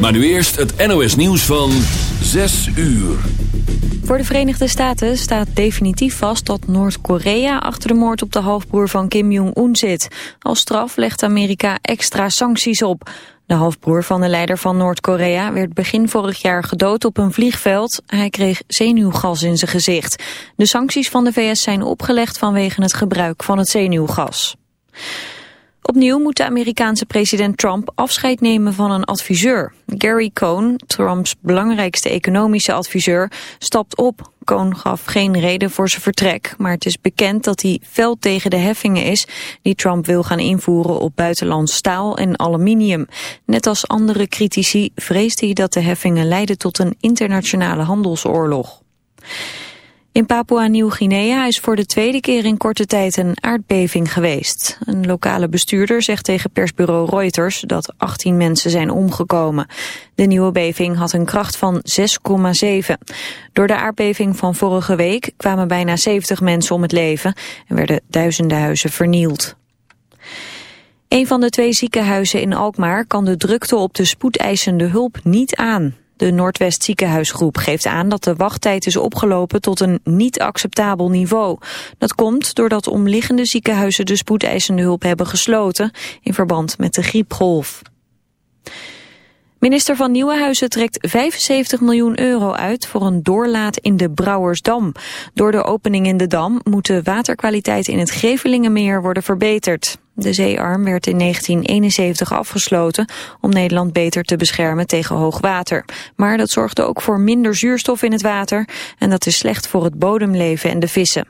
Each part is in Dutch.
Maar nu eerst het NOS nieuws van 6 uur. Voor de Verenigde Staten staat definitief vast dat Noord-Korea achter de moord op de halfbroer van Kim Jong-un zit. Als straf legt Amerika extra sancties op. De halfbroer van de leider van Noord-Korea werd begin vorig jaar gedood op een vliegveld. Hij kreeg zenuwgas in zijn gezicht. De sancties van de VS zijn opgelegd vanwege het gebruik van het zenuwgas. Opnieuw moet de Amerikaanse president Trump afscheid nemen van een adviseur. Gary Cohn, Trumps belangrijkste economische adviseur, stapt op. Cohn gaf geen reden voor zijn vertrek, maar het is bekend dat hij fel tegen de heffingen is die Trump wil gaan invoeren op buitenlands staal en aluminium. Net als andere critici vreest hij dat de heffingen leiden tot een internationale handelsoorlog. In Papua-Nieuw-Guinea is voor de tweede keer in korte tijd een aardbeving geweest. Een lokale bestuurder zegt tegen persbureau Reuters dat 18 mensen zijn omgekomen. De nieuwe beving had een kracht van 6,7. Door de aardbeving van vorige week kwamen bijna 70 mensen om het leven en werden duizenden huizen vernield. Een van de twee ziekenhuizen in Alkmaar kan de drukte op de spoedeisende hulp niet aan. De Noordwest Ziekenhuisgroep geeft aan dat de wachttijd is opgelopen tot een niet acceptabel niveau. Dat komt doordat omliggende ziekenhuizen de spoedeisende hulp hebben gesloten in verband met de griepgolf. Minister van Nieuwenhuizen trekt 75 miljoen euro uit voor een doorlaat in de Brouwersdam. Door de opening in de dam moet de waterkwaliteit in het Gevelingenmeer worden verbeterd. De zeearm werd in 1971 afgesloten om Nederland beter te beschermen tegen hoog water. Maar dat zorgde ook voor minder zuurstof in het water en dat is slecht voor het bodemleven en de vissen.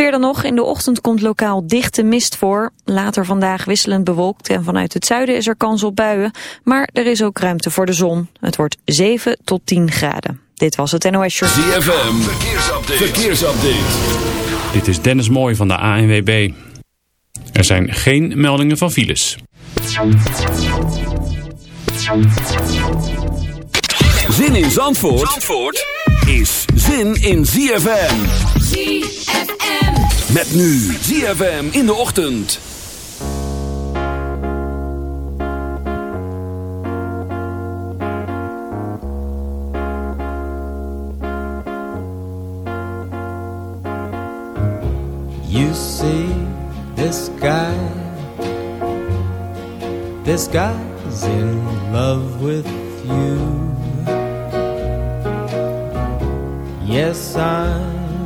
Weer dan nog. In de ochtend komt lokaal dichte mist voor. Later vandaag wisselend bewolkt en vanuit het zuiden is er kans op buien. Maar er is ook ruimte voor de zon. Het wordt 7 tot 10 graden. Dit was het NOS Show. ZFM, verkeersupdate. verkeersupdate. Dit is Dennis Mooij van de ANWB. Er zijn geen meldingen van files. Zin in Zandvoort, Zandvoort is zin in ZFM. ZFM. Met nu ZFM in de ochtend. You see this guy This guy's in love with you Yes, I'm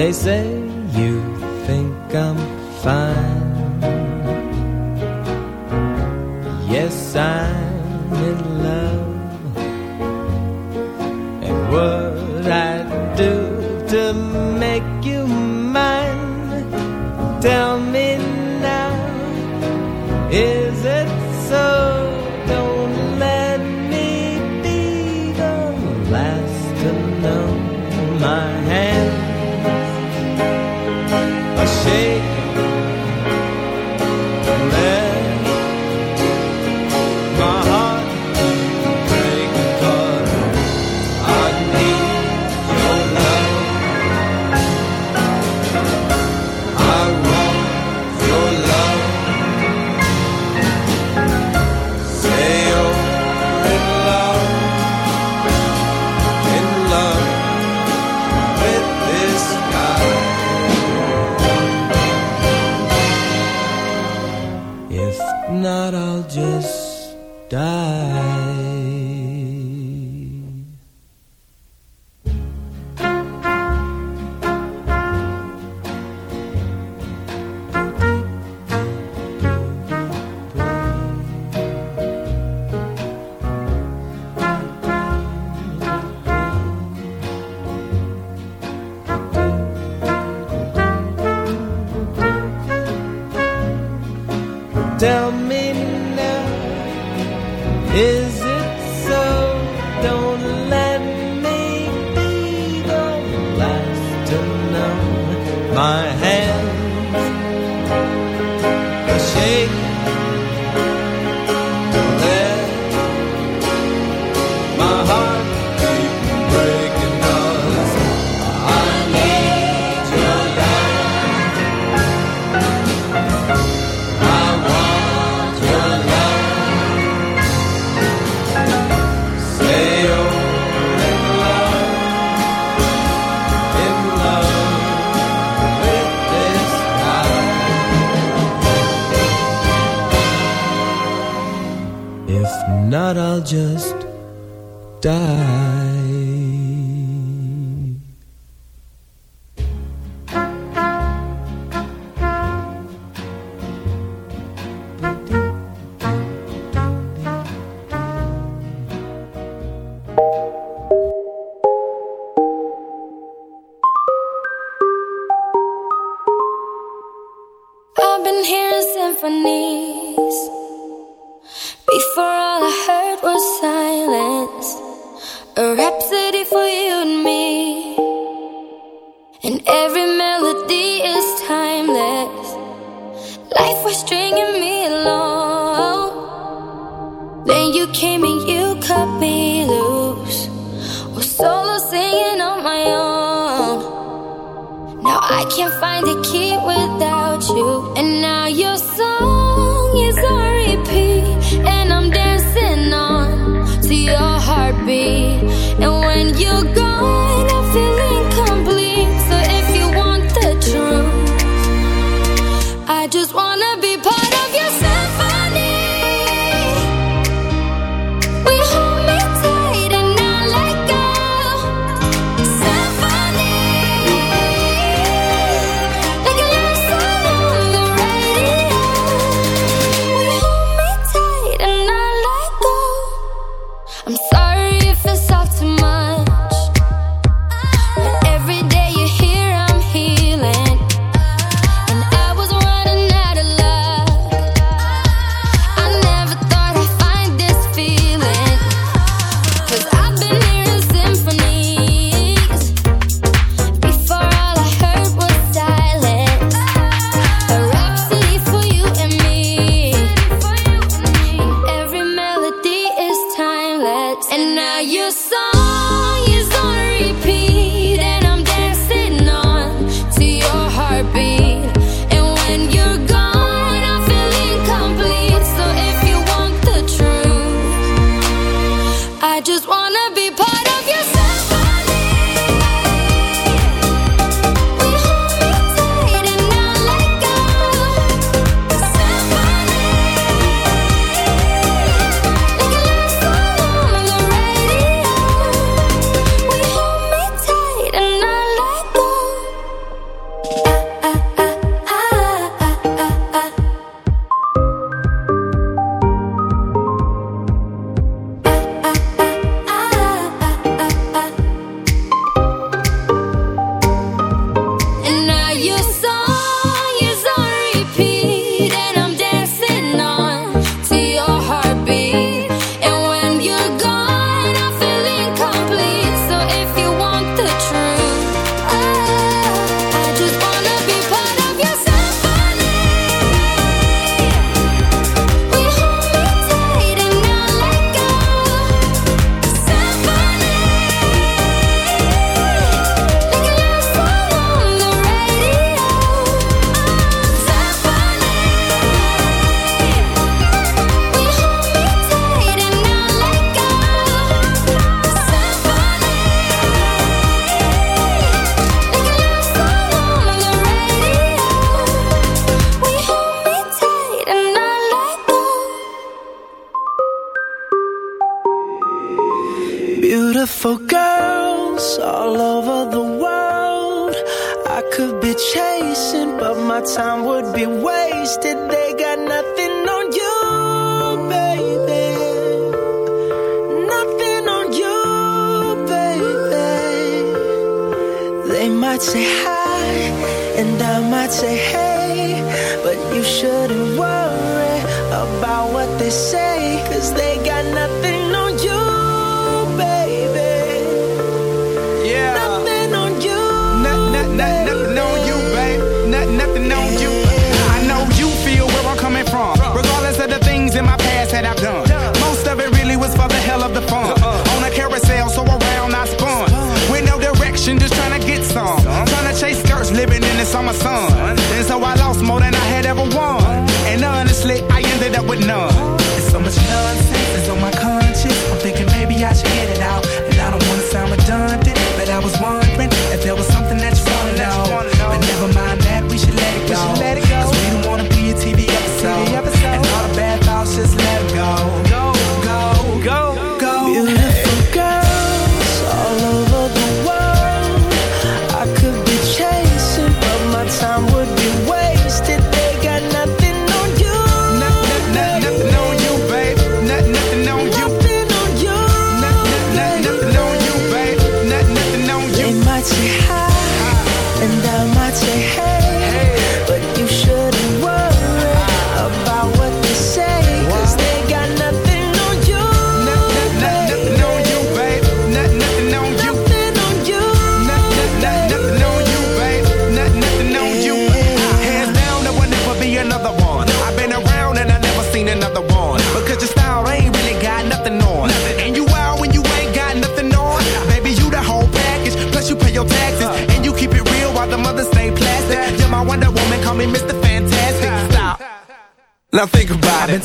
They say you think I'm fine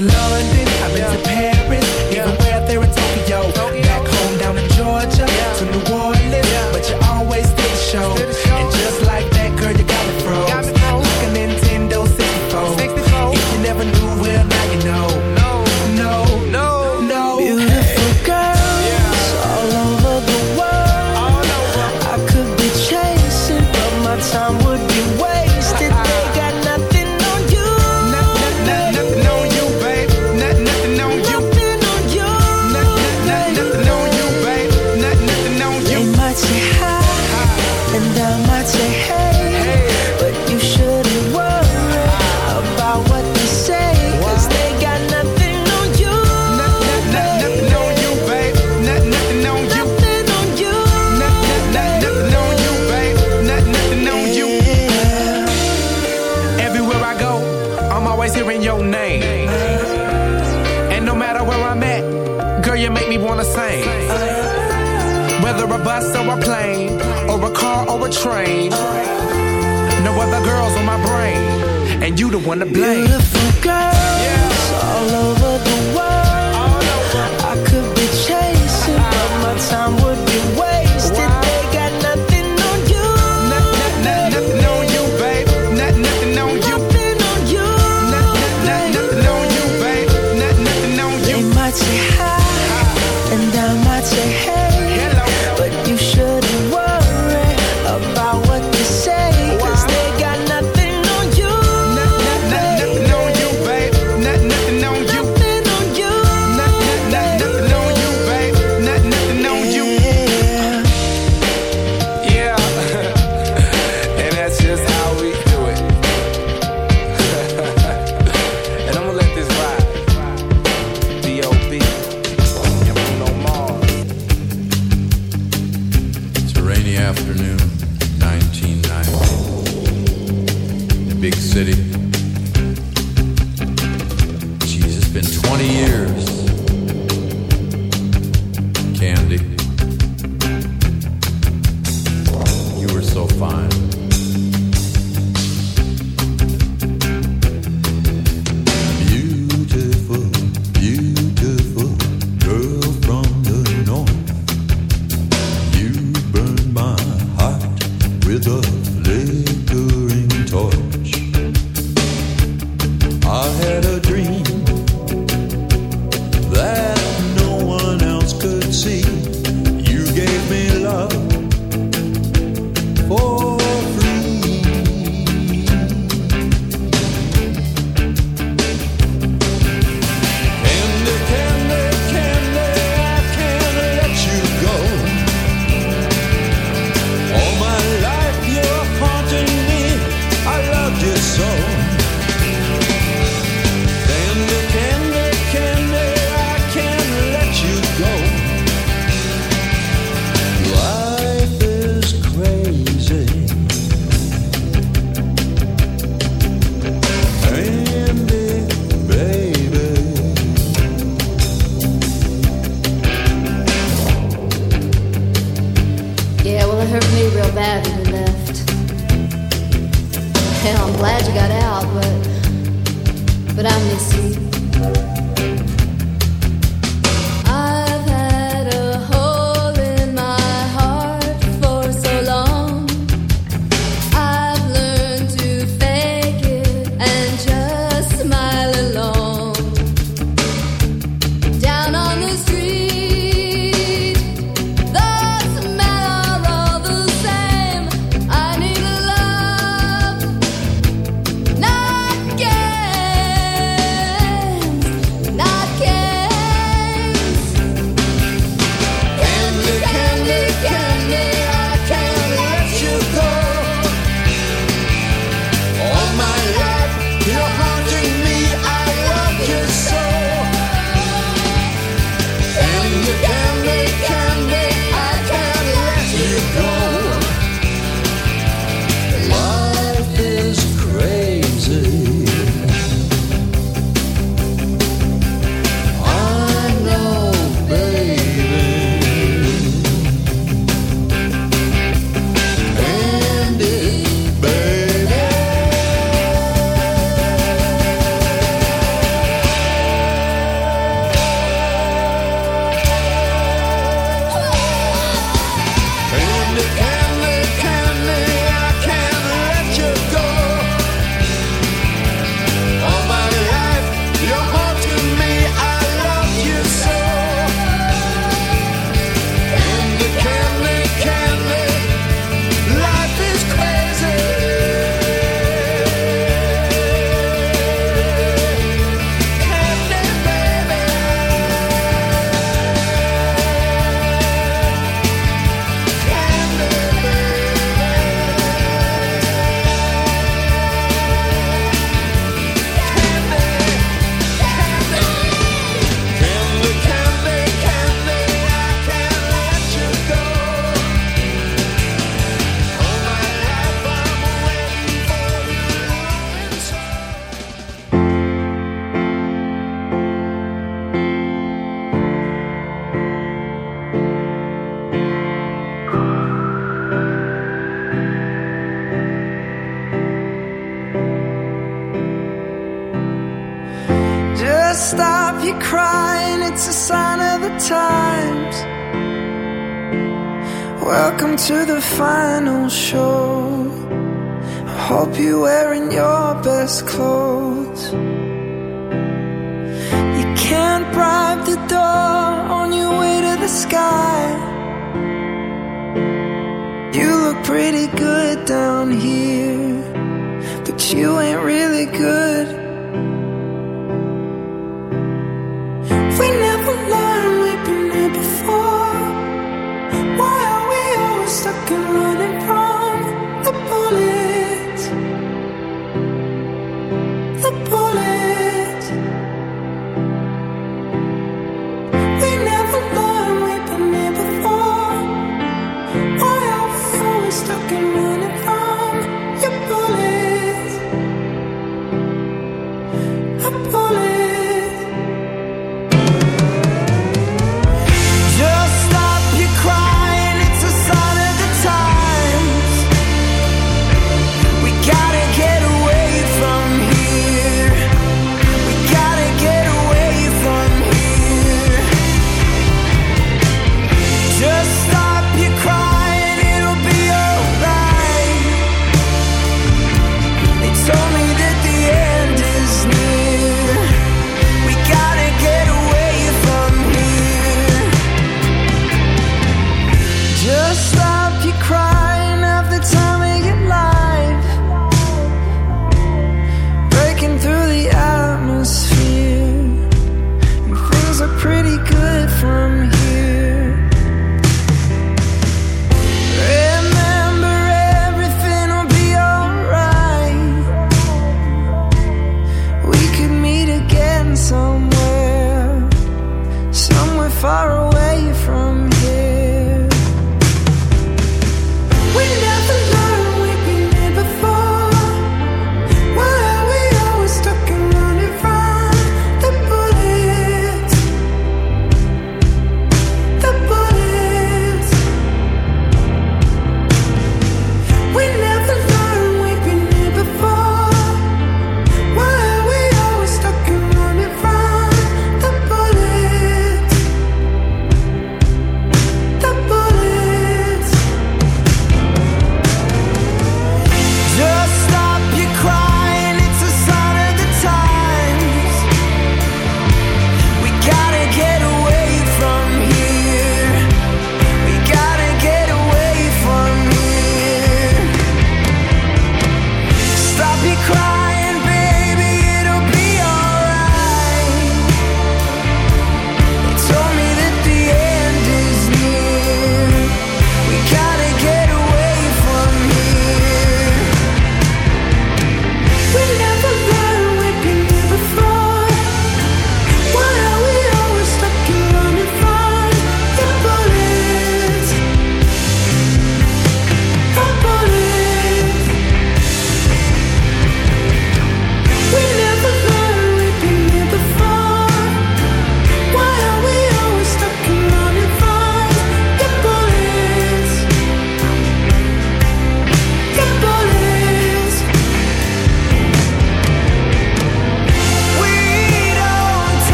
love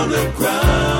on the ground.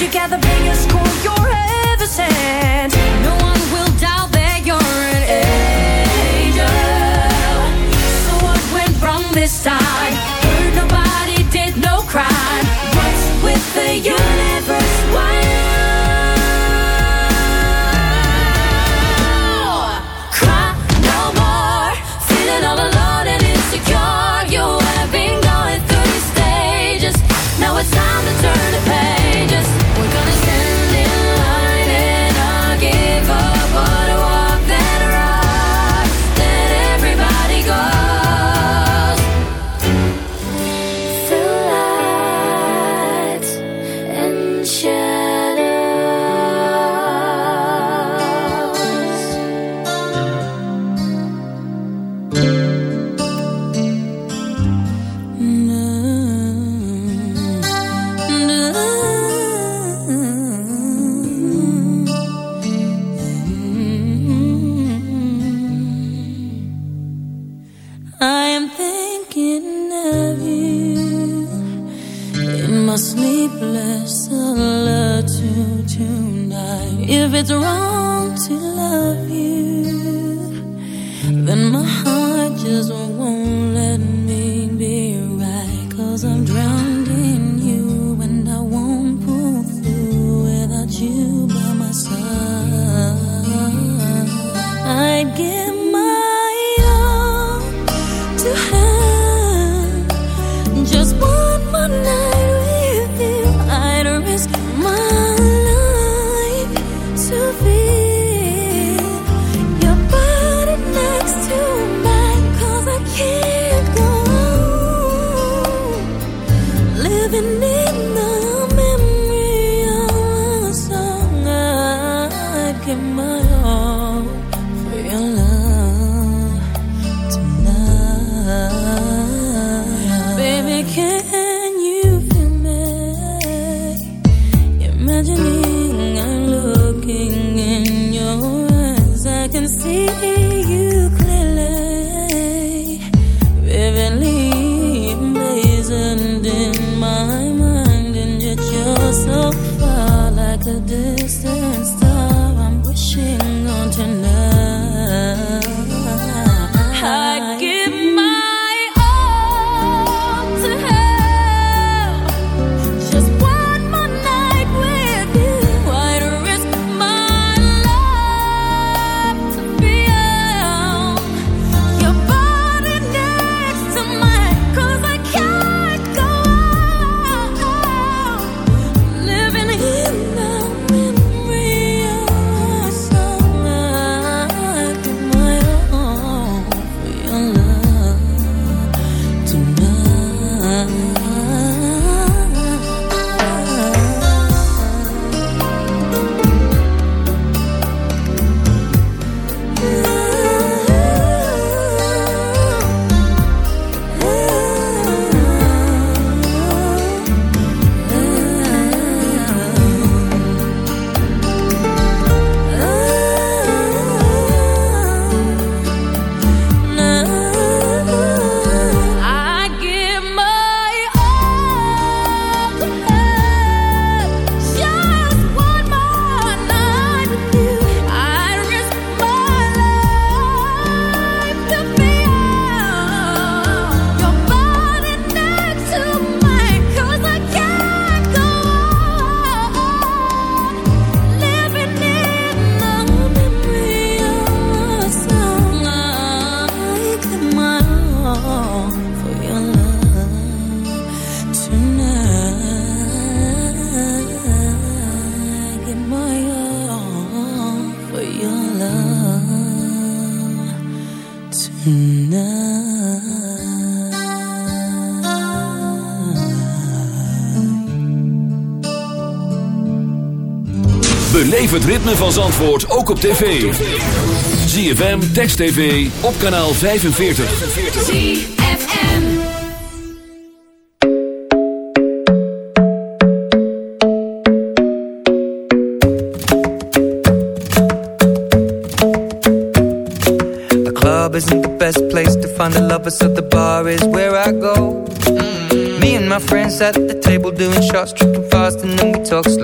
you got the biggest cool het ritme van Zandvoort ook op tv. ZFM, Text TV, op kanaal 45. ZFM The club isn't the best place to find a Lovers so the bar is where I go. Mm-hmm. Me and my friends at the table doing shots, tripping fast, and then we talk slow.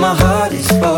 my heart is full.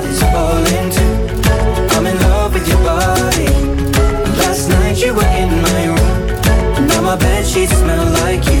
my bed sheets smell like you.